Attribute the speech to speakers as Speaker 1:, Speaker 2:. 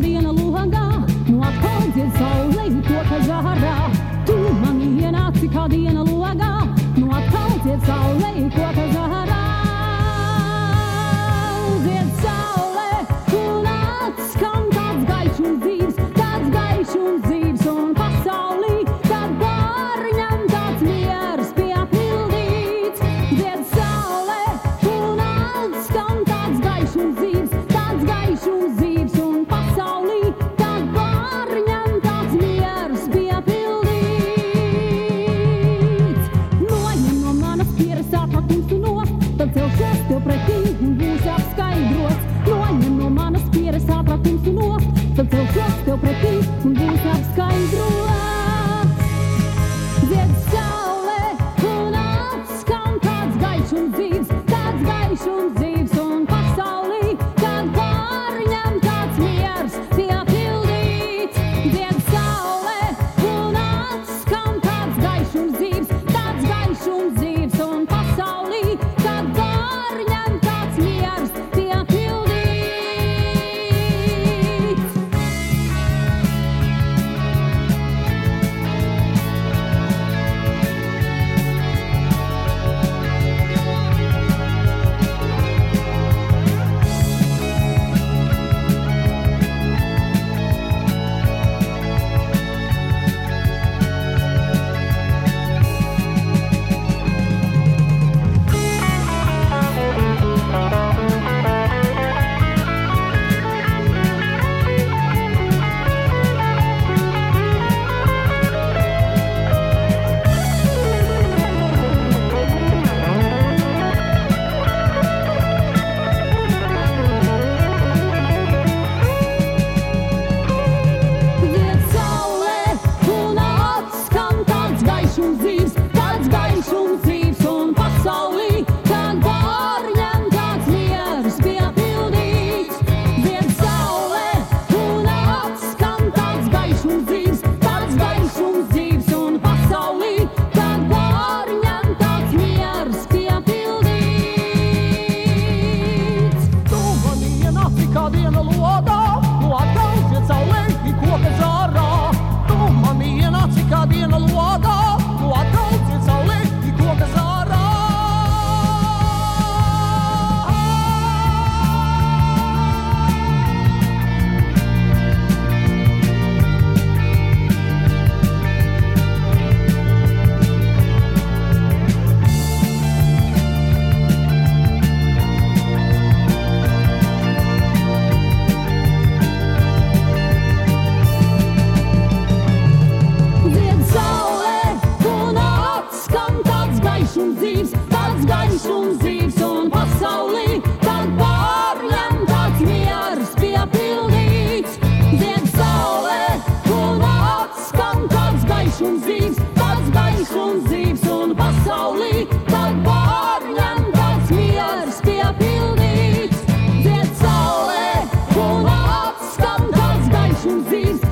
Speaker 1: melody and a. un dzīves, tāds gaļas un dzīves, un pasaulī tad pārlem tāds miers piepildīts. Zied saulē, un atskan tāds gaļas un dzīves, tāds gaļas un dzīves, un pasaulī tad pārlem tāds miers piepildīts. Zied saulē, un atskan tāds gaļas un dzīves.